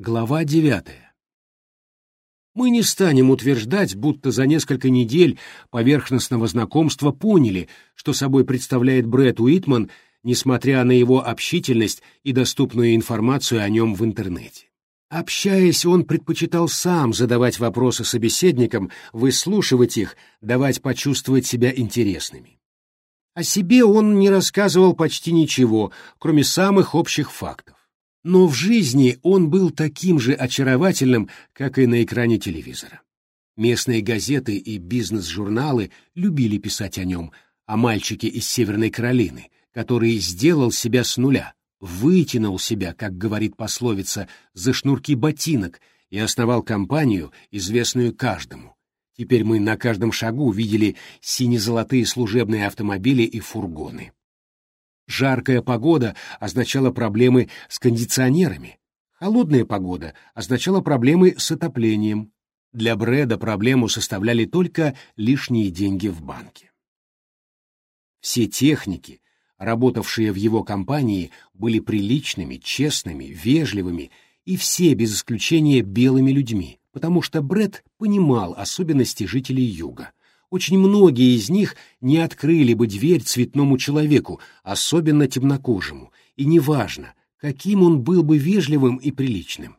Глава девятая. Мы не станем утверждать, будто за несколько недель поверхностного знакомства поняли, что собой представляет Брэд Уитман, несмотря на его общительность и доступную информацию о нем в интернете. Общаясь, он предпочитал сам задавать вопросы собеседникам, выслушивать их, давать почувствовать себя интересными. О себе он не рассказывал почти ничего, кроме самых общих фактов. Но в жизни он был таким же очаровательным, как и на экране телевизора. Местные газеты и бизнес-журналы любили писать о нем, о мальчике из Северной Каролины, который сделал себя с нуля, вытянул себя, как говорит пословица, за шнурки ботинок и основал компанию, известную каждому. Теперь мы на каждом шагу видели сине-золотые служебные автомобили и фургоны. Жаркая погода означала проблемы с кондиционерами. Холодная погода означала проблемы с отоплением. Для Брэда проблему составляли только лишние деньги в банке. Все техники, работавшие в его компании, были приличными, честными, вежливыми и все, без исключения, белыми людьми, потому что Брэд понимал особенности жителей Юга очень многие из них не открыли бы дверь цветному человеку, особенно темнокожему, и неважно, каким он был бы вежливым и приличным.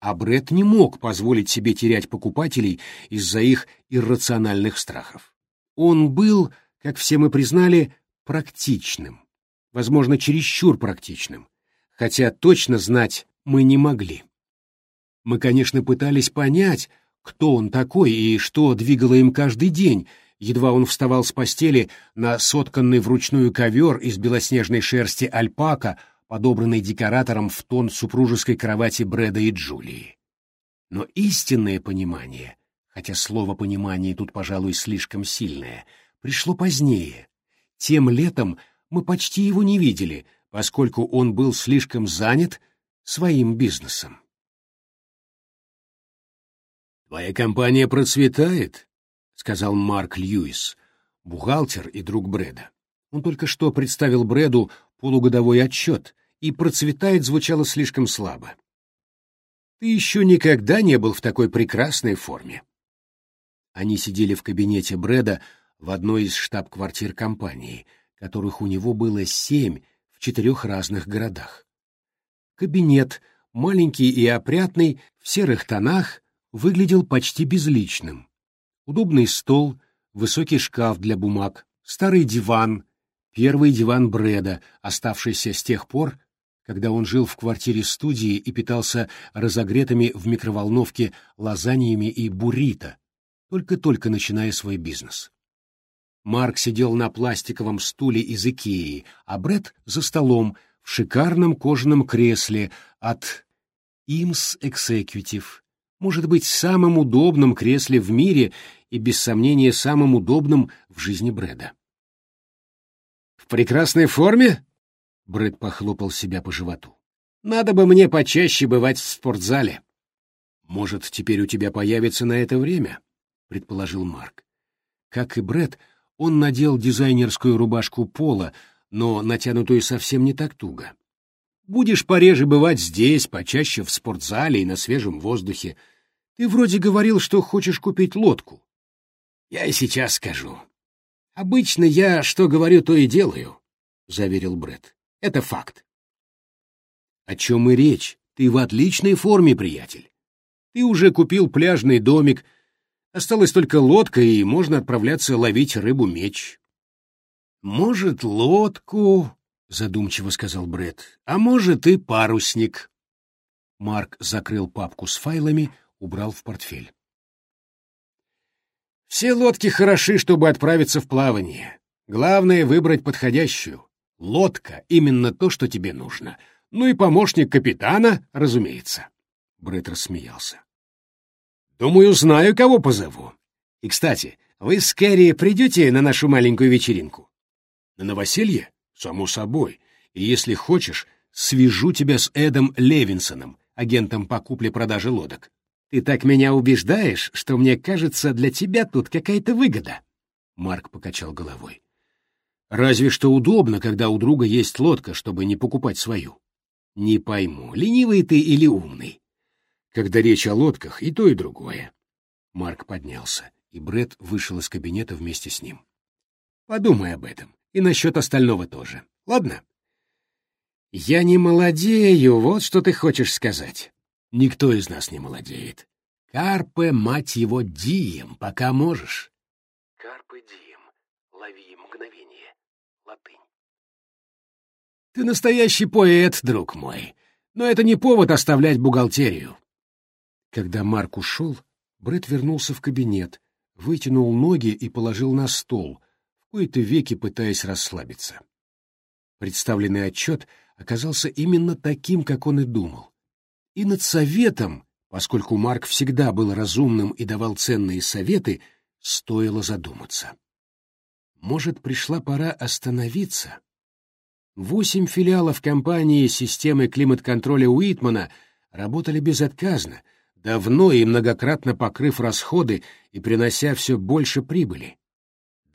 А Бред не мог позволить себе терять покупателей из-за их иррациональных страхов. Он был, как все мы признали, практичным, возможно, чересчур практичным, хотя точно знать мы не могли. Мы, конечно, пытались понять, кто он такой и что двигало им каждый день, едва он вставал с постели на сотканный вручную ковер из белоснежной шерсти альпака, подобранный декоратором в тон супружеской кровати Брэда и Джулии. Но истинное понимание, хотя слово «понимание» тут, пожалуй, слишком сильное, пришло позднее. Тем летом мы почти его не видели, поскольку он был слишком занят своим бизнесом. «Твоя компания процветает», — сказал Марк Льюис, бухгалтер и друг Брэда. Он только что представил Брэду полугодовой отчет, и «процветает» звучало слишком слабо. «Ты еще никогда не был в такой прекрасной форме». Они сидели в кабинете Брэда в одной из штаб-квартир компании, которых у него было семь в четырех разных городах. Кабинет, маленький и опрятный, в серых тонах, выглядел почти безличным. Удобный стол, высокий шкаф для бумаг, старый диван, первый диван Брэда, оставшийся с тех пор, когда он жил в квартире студии и питался разогретыми в микроволновке лазаньями и буррито, только-только начиная свой бизнес. Марк сидел на пластиковом стуле из Икеи, а Брэд за столом в шикарном кожаном кресле от Имс Executive, может быть самым удобным кресле в мире и, без сомнения, самым удобным в жизни Брэда. «В прекрасной форме?» — Брэд похлопал себя по животу. «Надо бы мне почаще бывать в спортзале». «Может, теперь у тебя появится на это время?» — предположил Марк. Как и Брэд, он надел дизайнерскую рубашку пола, но натянутую совсем не так туго. Будешь пореже бывать здесь, почаще в спортзале и на свежем воздухе. Ты вроде говорил, что хочешь купить лодку. Я и сейчас скажу. Обычно я что говорю, то и делаю, — заверил Бред. Это факт. О чем и речь? Ты в отличной форме, приятель. Ты уже купил пляжный домик, осталась только лодка, и можно отправляться ловить рыбу-меч. Может, лодку, — задумчиво сказал Бред. «А может, и парусник». Марк закрыл папку с файлами, убрал в портфель. «Все лодки хороши, чтобы отправиться в плавание. Главное — выбрать подходящую. Лодка — именно то, что тебе нужно. Ну и помощник капитана, разумеется». Бред рассмеялся. «Думаю, знаю, кого позову. И, кстати, вы с Кэрри придете на нашу маленькую вечеринку?» «На новоселье?» Само собой. И если хочешь, свяжу тебя с Эдом Левинсоном, агентом по купле-продаже лодок. Ты так меня убеждаешь, что мне кажется, для тебя тут какая-то выгода. Марк покачал головой. Разве что удобно, когда у друга есть лодка, чтобы не покупать свою. Не пойму, ленивый ты или умный? Когда речь о лодках, и то, и другое. Марк поднялся, и Бред вышел из кабинета вместе с ним. Подумай об этом, и насчет остального тоже. Ладно? Я не молодею, вот что ты хочешь сказать. Никто из нас не молодеет. Карпе, мать его, дием, пока можешь. Карпе дием. Лови мгновение. Латынь. Ты настоящий поэт, друг мой. Но это не повод оставлять бухгалтерию. Когда Марк ушел, Брэд вернулся в кабинет, вытянул ноги и положил на стол, кои-то веки пытаясь расслабиться. Представленный отчет оказался именно таким, как он и думал. И над советом, поскольку Марк всегда был разумным и давал ценные советы, стоило задуматься. Может, пришла пора остановиться? Восемь филиалов компании системы климат-контроля Уитмана работали безотказно, давно и многократно покрыв расходы и принося все больше прибыли.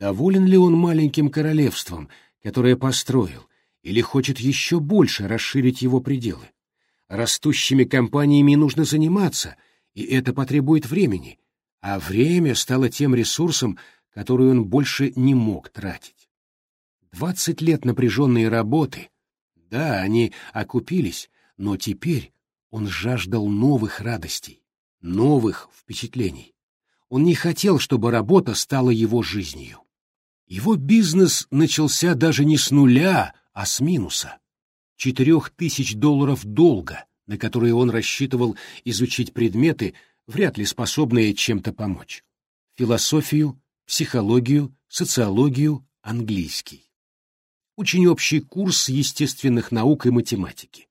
Доволен ли он маленьким королевством, которое построил, или хочет еще больше расширить его пределы? Растущими компаниями нужно заниматься, и это потребует времени, а время стало тем ресурсом, который он больше не мог тратить. Двадцать лет напряженной работы, да, они окупились, но теперь он жаждал новых радостей, новых впечатлений. Он не хотел, чтобы работа стала его жизнью. Его бизнес начался даже не с нуля, а с минуса. Четырех тысяч долларов долга, на которые он рассчитывал изучить предметы, вряд ли способные чем-то помочь. Философию, психологию, социологию, английский. Очень общий курс естественных наук и математики.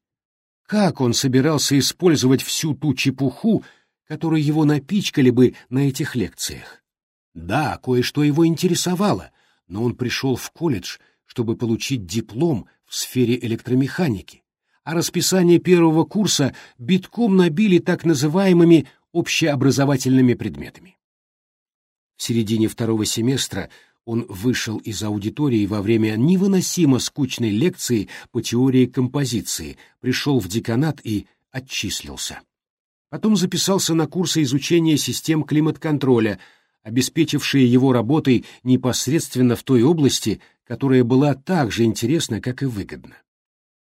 Как он собирался использовать всю ту чепуху, которой его напичкали бы на этих лекциях? Да, кое-что его интересовало, но он пришел в колледж, чтобы получить диплом в сфере электромеханики, а расписание первого курса битком набили так называемыми общеобразовательными предметами. В середине второго семестра он вышел из аудитории во время невыносимо скучной лекции по теории композиции, пришел в деканат и отчислился. Потом записался на курсы изучения систем климат-контроля, обеспечившие его работой непосредственно в той области, которая была так же интересна, как и выгодна.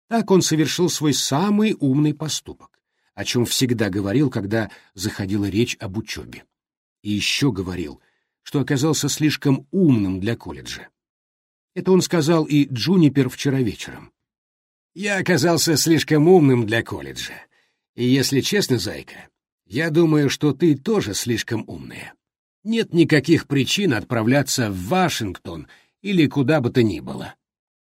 Так он совершил свой самый умный поступок, о чем всегда говорил, когда заходила речь об учебе. И еще говорил, что оказался слишком умным для колледжа. Это он сказал и Джунипер вчера вечером. «Я оказался слишком умным для колледжа. И если честно, зайка, я думаю, что ты тоже слишком умная. Нет никаких причин отправляться в Вашингтон или куда бы то ни было.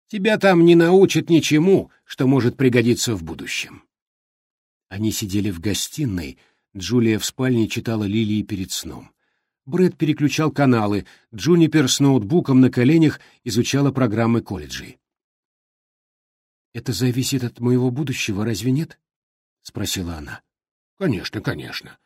Тебя там не научат ничему, что может пригодиться в будущем». Они сидели в гостиной, Джулия в спальне читала лилии перед сном. Брэд переключал каналы, Джунипер с ноутбуком на коленях изучала программы колледжей. «Это зависит от моего будущего, разве нет?» — спросила она. «Конечно, конечно.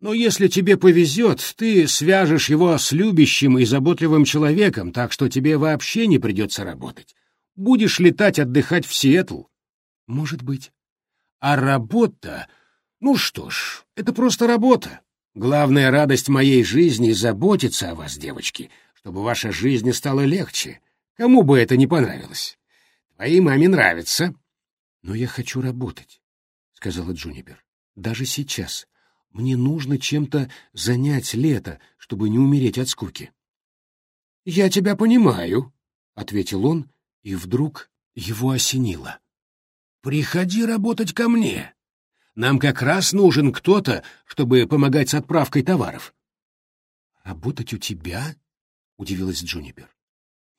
Но если тебе повезет, ты свяжешь его с любящим и заботливым человеком, так что тебе вообще не придется работать. Будешь летать отдыхать в Сиэтл?» «Может быть». «А работа... Ну что ж, это просто работа. Главная радость моей жизни — заботиться о вас, девочки, чтобы ваша жизнь стала легче. Кому бы это не понравилось? Твоей маме нравится. — Но я хочу работать, — сказала Джунипер. — Даже сейчас. Мне нужно чем-то занять лето, чтобы не умереть от скуки. — Я тебя понимаю, — ответил он, и вдруг его осенило. — Приходи работать ко мне. Нам как раз нужен кто-то, чтобы помогать с отправкой товаров. «Работать у тебя?» — удивилась Джунипер.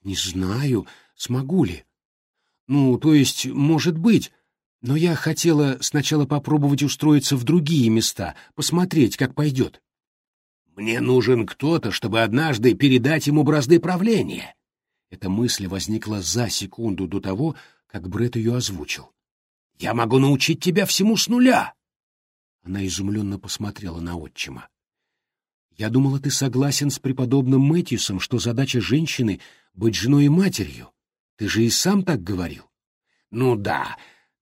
«Не знаю, смогу ли. Ну, то есть, может быть, но я хотела сначала попробовать устроиться в другие места, посмотреть, как пойдет». «Мне нужен кто-то, чтобы однажды передать ему бразды правления». Эта мысль возникла за секунду до того, как Бред ее озвучил. Я могу научить тебя всему с нуля. Она изумленно посмотрела на отчима. Я думала, ты согласен с преподобным Мэтьюсом, что задача женщины — быть женой и матерью. Ты же и сам так говорил. Ну да,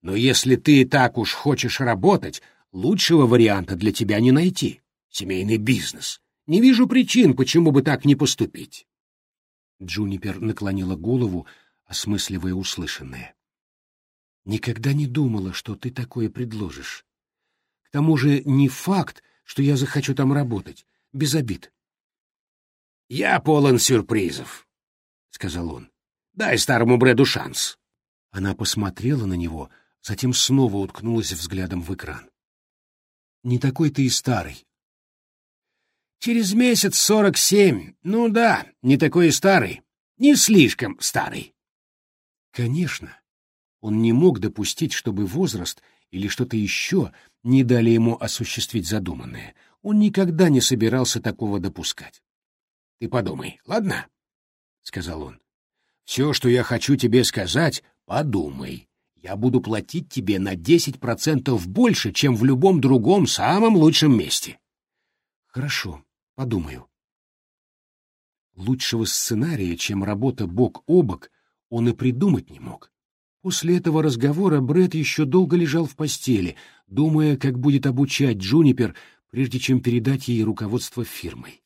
Но если ты так уж хочешь работать, лучшего варианта для тебя не найти. Семейный бизнес. Не вижу причин, почему бы так не поступить. Джунипер наклонила голову, осмысливая услышанное. Никогда не думала, что ты такое предложишь. К тому же не факт, что я захочу там работать, без обид. Я полон сюрпризов, сказал он. Дай старому Брэду шанс. Она посмотрела на него, затем снова уткнулась взглядом в экран. Не такой ты и старый. Через месяц сорок семь. Ну да, не такой и старый. Не слишком старый. Конечно. Он не мог допустить, чтобы возраст или что-то еще не дали ему осуществить задуманное. Он никогда не собирался такого допускать. — Ты подумай, ладно? — сказал он. — Все, что я хочу тебе сказать, подумай. Я буду платить тебе на десять процентов больше, чем в любом другом самом лучшем месте. — Хорошо, подумаю. Лучшего сценария, чем работа бок о бок, он и придумать не мог. После этого разговора Бред еще долго лежал в постели, думая, как будет обучать Джунипер, прежде чем передать ей руководство фирмой.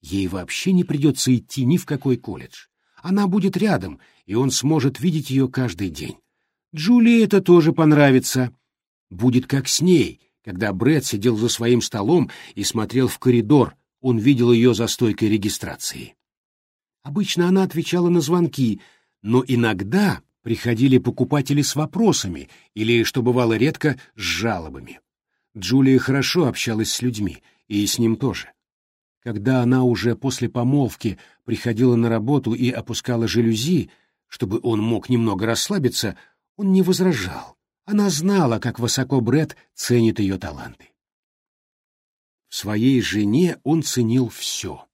Ей вообще не придется идти ни в какой колледж. Она будет рядом, и он сможет видеть ее каждый день. Джулии это тоже понравится. Будет как с ней, когда Бред сидел за своим столом и смотрел в коридор, он видел ее за стойкой регистрации. Обычно она отвечала на звонки, но иногда приходили покупатели с вопросами или, что бывало редко, с жалобами. Джулия хорошо общалась с людьми, и с ним тоже. Когда она уже после помолвки приходила на работу и опускала жалюзи, чтобы он мог немного расслабиться, он не возражал. Она знала, как высоко Бред ценит ее таланты. В своей жене он ценил все.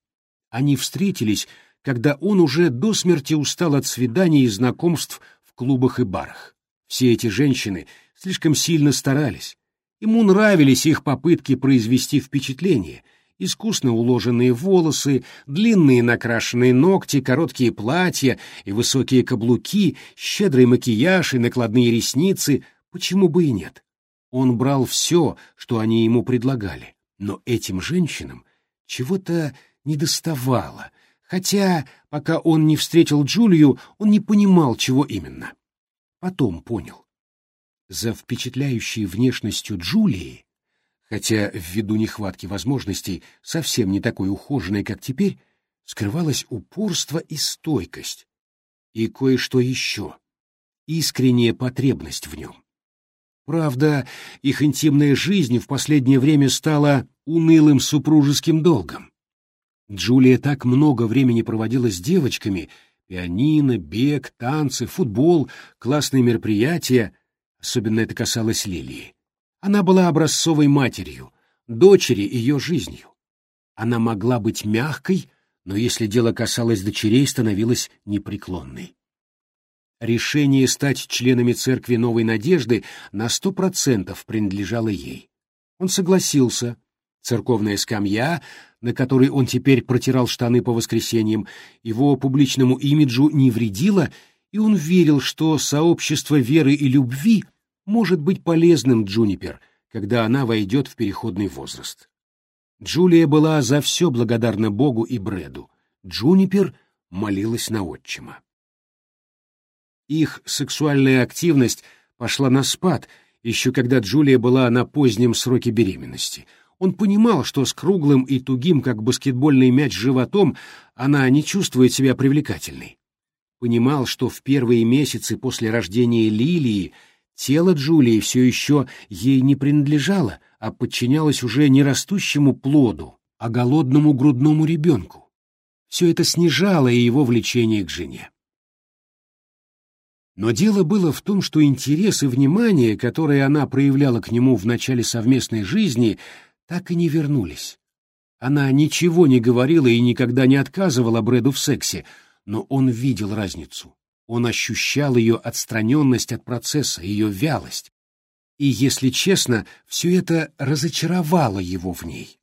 Они встретились, когда он уже до смерти устал от свиданий и знакомств в клубах и барах. Все эти женщины слишком сильно старались. Ему нравились их попытки произвести впечатление — искусно уложенные волосы, длинные накрашенные ногти, короткие платья и высокие каблуки, щедрый макияж и накладные ресницы, почему бы и нет? Он брал все, что они ему предлагали, но этим женщинам чего-то недоставало, хотя, пока он не встретил Джулию, он не понимал, чего именно. Потом понял. За впечатляющей внешностью Джулии хотя ввиду нехватки возможностей, совсем не такой ухоженной, как теперь, скрывалось упорство и стойкость, и кое-что еще — искренняя потребность в нем. Правда, их интимная жизнь в последнее время стала унылым супружеским долгом. Джулия так много времени проводила с девочками — пианино, бег, танцы, футбол, классные мероприятия, особенно это касалось Лилии. Она была образцовой матерью, дочери ее жизнью. Она могла быть мягкой, но если дело касалось дочерей, становилась непреклонной. Решение стать членами церкви Новой Надежды на сто процентов принадлежало ей. Он согласился. Церковная скамья, на которой он теперь протирал штаны по воскресеньям, его публичному имиджу не вредила, и он верил, что сообщество веры и любви — может быть полезным Джунипер, когда она войдет в переходный возраст. Джулия была за все благодарна Богу и Брэду. Джунипер молилась на отчима. Их сексуальная активность пошла на спад, еще когда Джулия была на позднем сроке беременности. Он понимал, что с круглым и тугим, как баскетбольный мяч, животом она не чувствует себя привлекательной. Понимал, что в первые месяцы после рождения Лилии Тело Джулии все еще ей не принадлежало, а подчинялось уже не растущему плоду, а голодному грудному ребенку. Все это снижало и его влечение к жене. Но дело было в том, что интерес и внимание, которые она проявляла к нему в начале совместной жизни, так и не вернулись. Она ничего не говорила и никогда не отказывала Брэду в сексе, но он видел разницу. Он ощущал ее отстраненность от процесса, ее вялость. И, если честно, все это разочаровало его в ней.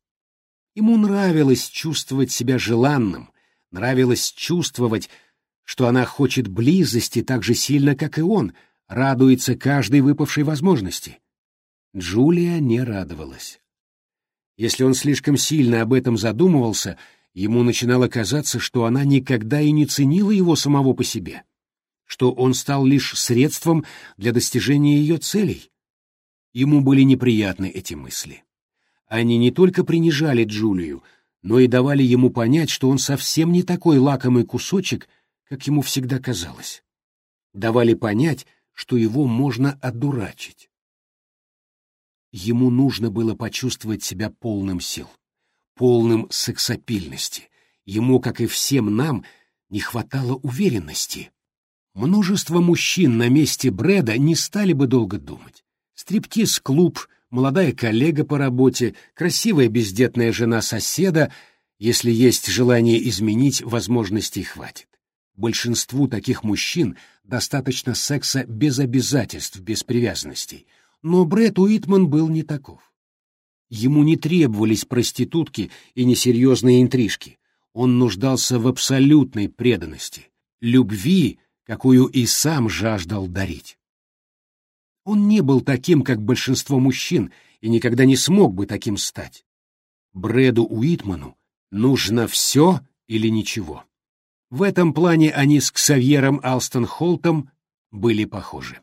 Ему нравилось чувствовать себя желанным, нравилось чувствовать, что она хочет близости так же сильно, как и он, радуется каждой выпавшей возможности. Джулия не радовалась. Если он слишком сильно об этом задумывался, ему начинало казаться, что она никогда и не ценила его самого по себе, что он стал лишь средством для достижения ее целей. Ему были неприятны эти мысли. Они не только принижали Джулию, но и давали ему понять, что он совсем не такой лакомый кусочек, как ему всегда казалось. Давали понять, что его можно одурачить. Ему нужно было почувствовать себя полным сил, полным сексапильности. Ему, как и всем нам, не хватало уверенности. Множество мужчин на месте Брэда не стали бы долго думать. Стриптиз-клуб, молодая коллега по работе, красивая бездетная жена соседа, если есть желание изменить, возможностей хватит. Большинству таких мужчин достаточно секса без обязательств, без привязанностей. Но Брэд Уитман был не таков. Ему не требовались проститутки и несерьезные интрижки. Он нуждался в абсолютной преданности, любви, какую и сам жаждал дарить. Он не был таким, как большинство мужчин, и никогда не смог бы таким стать. Брэду Уитману нужно все или ничего. В этом плане они с Ксавьером Алстон Холтом были похожи.